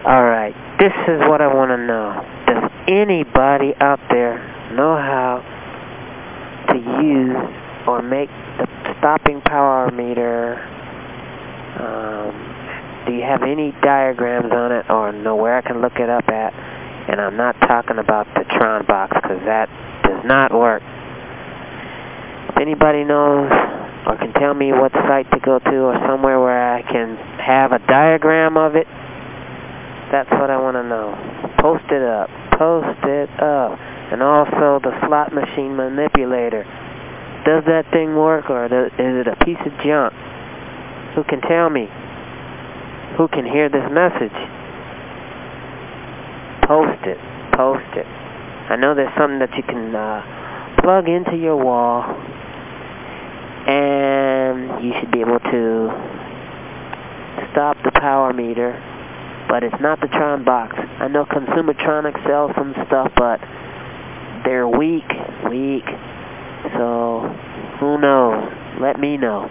Alright, this is what I want to know. Does anybody out there know how to use or make the stopping power meter? Um, do you have any diagrams on it or know where I can look it up at? And I'm not talking about the Tron box because that does not work. If anybody knows or can tell me what site to go to or somewhere where I can have a diagram of it, that's what I want to know. Post it up. Post it up. And also the slot machine manipulator. Does that thing work or is it a piece of junk? Who can tell me? Who can hear this message? Post it. Post it. I know there's something that you can uh, plug into your wall and you should be able to stop the power meter, but it's not the Tron box. I know Consumertronics sells some stuff, but they're weak, weak. So, who knows? Let me know.